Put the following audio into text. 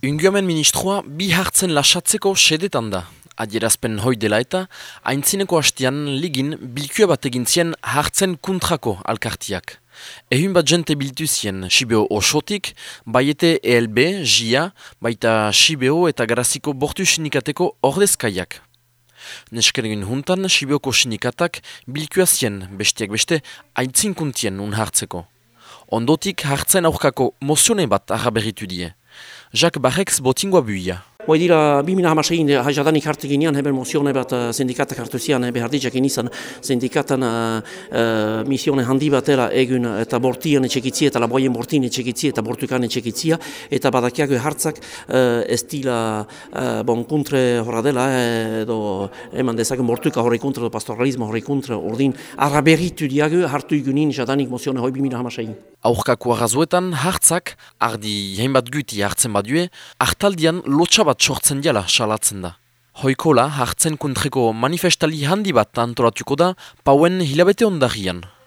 Ungiomen ministroa bi hartzen lasatzeko sedetan da. Adierazpen hoi dela eta, haintzineko hastian ligin bilkua bat egintzien hartzen kuntrako alkartiak. Ehun bat jente biltu zien Sibeo osotik, baiete ELB, JIA, baita Sibeo eta Garaziko bortu sinikateko ordezkaiak. Neskeregin juntan, Sibeoko sinikatak bilkua zien bestiak beste haintzinkuntien un hartzeko. Ondotik hartzen aurkako mozione bat araberritu die. Jacques Barrex botingoa buia. Hoi dira, 2006 hajadanik hartu ginean, heben mozione bat uh, sindikatak hartu zian, behar ditzak inizan sindikatan uh, uh, misione handi batera egun eta bortien etxekitzia eta laboien bortien etxekitzia eta bortukan etxekitzia eta badakiago hartzak uh, ez dila uh, bon kuntre horra dela edo eman dezaken bortuka horre kuntre edo pastoralismo horre kuntre ordin araberritu diago hartu igunin jadanik mozione hoi 2006. Aurkako arrazuetan hartzak, ardi hainbat guti hartzen badue, hartaldian lotxa bat sortzen diala salatzen da. Hoikola hartzen kontreko manifestali handi bat antolatuko da pauen hilabete ondarian.